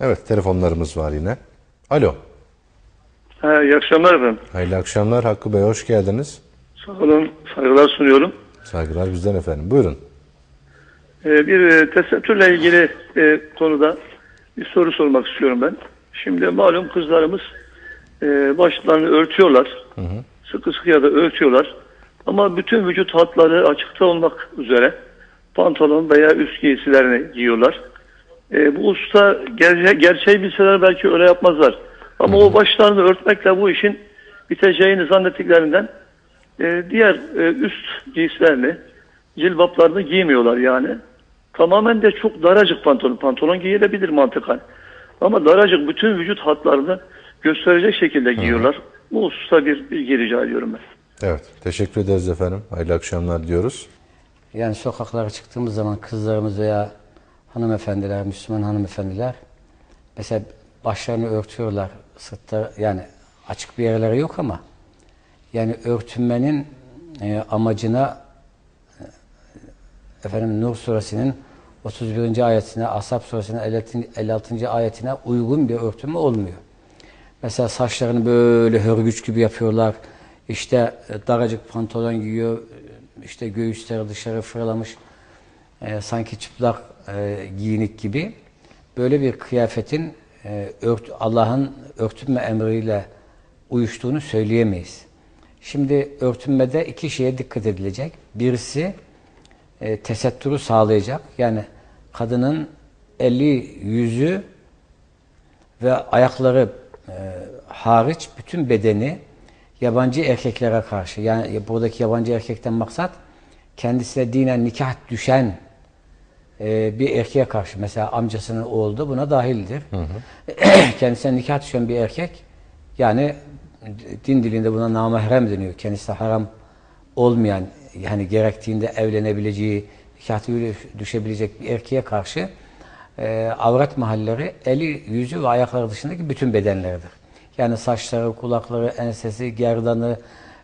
Evet telefonlarımız var yine. Alo. Ha, iyi akşamlar efendim. Hayırlı akşamlar Hakkı Bey hoş geldiniz. Sağ olun, saygılar sunuyorum. Saygılar bizden efendim. Buyurun. Ee, bir e, tesettürle ilgili e, konuda bir soru sormak istiyorum ben. Şimdi malum kızlarımız e, başlarını örtüyorlar. Sıkı sıkıya da örtüyorlar. Ama bütün vücut hatları açıkta olmak üzere pantolon veya üst giysilerini giyiyorlar. E, bu usta gerçe gerçeği bilseler belki öyle yapmazlar. Ama o başlarını örtmekle bu işin biteceğini zannettiklerinden e, diğer e, üst giysilerini, cilbaplarını giymiyorlar yani. Tamamen de çok daracık pantolon. Pantolon giyilebilir mantıken. Ama daracık bütün vücut hatlarını gösterecek şekilde giyiyorlar. Bu hususta bir bilgi rica ediyorum ben. Evet teşekkür ederiz efendim. Hayırlı akşamlar diyoruz. Yani sokaklara çıktığımız zaman kızlarımız veya hanımefendiler, Müslüman hanımefendiler mesela başlarını örtüyorlar. Sırtları yani açık bir yerleri yok ama yani örtünmenin e, amacına e, efendim Nur suresinin 31. ayetine, Ashab suresinin 56. ayetine uygun bir örtünme olmuyor. Mesela saçlarını böyle hörgüç gibi yapıyorlar. İşte e, daracık pantolon giyiyor. işte göğüsleri dışarı fırlamış. e, sanki çıplak e, giyinik gibi. Böyle bir kıyafetin e, Allah'ın örtünme emriyle uyuştuğunu söyleyemeyiz. Şimdi örtünmede iki şeye dikkat edilecek. Birisi e, tesettürü sağlayacak. Yani kadının eli, yüzü ve ayakları hariç bütün bedeni yabancı erkeklere karşı yani buradaki yabancı erkekten maksat kendisine dinen nikah düşen e, bir erkeğe karşı mesela amcasının oğlu da buna dahildir. Kendisine nikah düşen bir erkek yani din dilinde buna namahrem deniyor. Kendisine haram olmayan yani gerektiğinde evlenebileceği, nikah düşebilecek bir erkeğe karşı e, avret mahalleri eli, yüzü ve ayakları dışındaki bütün bedenleridir. Yani saçları, kulakları, ensesi, gerdanı,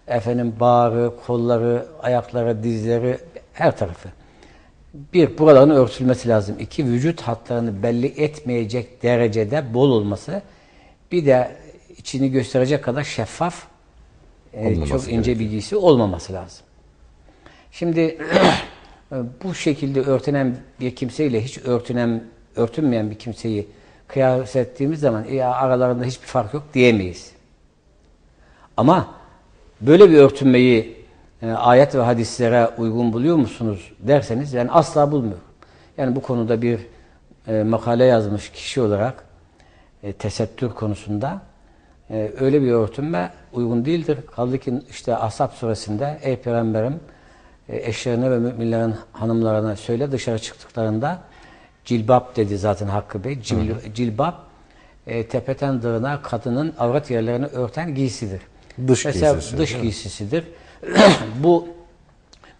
efendim bağrı, kolları, ayakları, dizleri, her tarafı. Bir, buraların örtülmesi lazım. İki, vücut hatlarını belli etmeyecek derecede bol olması. Bir de içini gösterecek kadar şeffaf, e, çok ince gerekiyor. bir giysi olmaması lazım. Şimdi bu şekilde örtünen bir kimseyle hiç örtünen, örtünmeyen bir kimseyi kıyas ettiğimiz zaman ya aralarında hiçbir fark yok diyemeyiz. Ama böyle bir örtünmeyi e, ayet ve hadislere uygun buluyor musunuz derseniz yani asla bulmuyorum. Yani bu konuda bir e, makale yazmış kişi olarak e, tesettür konusunda e, öyle bir örtünme uygun değildir. Kaldı ki işte Ashab suresinde ey peygamberim e, eşlerine ve müminlerin hanımlarına söyle dışarı çıktıklarında cilbap dedi zaten Hakkı Bey. Cil, cilbap e, tepeten dığına kadının avret yerlerini örten giysidir. Dış mesela giysisi, dış giysisidir. Bu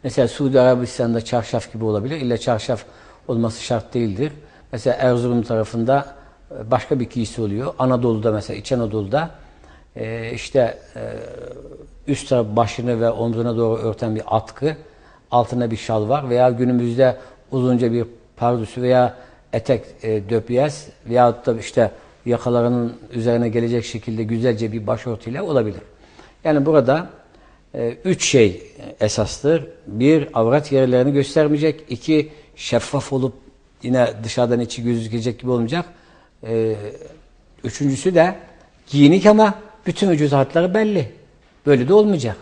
mesela Suudi Arabistan'da çarşaf gibi olabilir. İlla çarşaf olması şart değildir. Mesela Erzurum tarafında e, başka bir giysi oluyor. Anadolu'da mesela İç Anadolu'da e, işte e, üst taraf başını ve omzuna doğru örten bir atkı, altına bir şal var veya günümüzde uzunca bir pardüsü veya etek e, döpiyes veyahut da işte yakalarının üzerine gelecek şekilde güzelce bir başörtüyle olabilir. Yani burada e, üç şey esastır. Bir, avret yerlerini göstermeyecek. İki, şeffaf olup yine dışarıdan içi gözükecek gibi olmayacak. E, üçüncüsü de giyinik ama bütün vücut hatları belli. Böyle de olmayacak.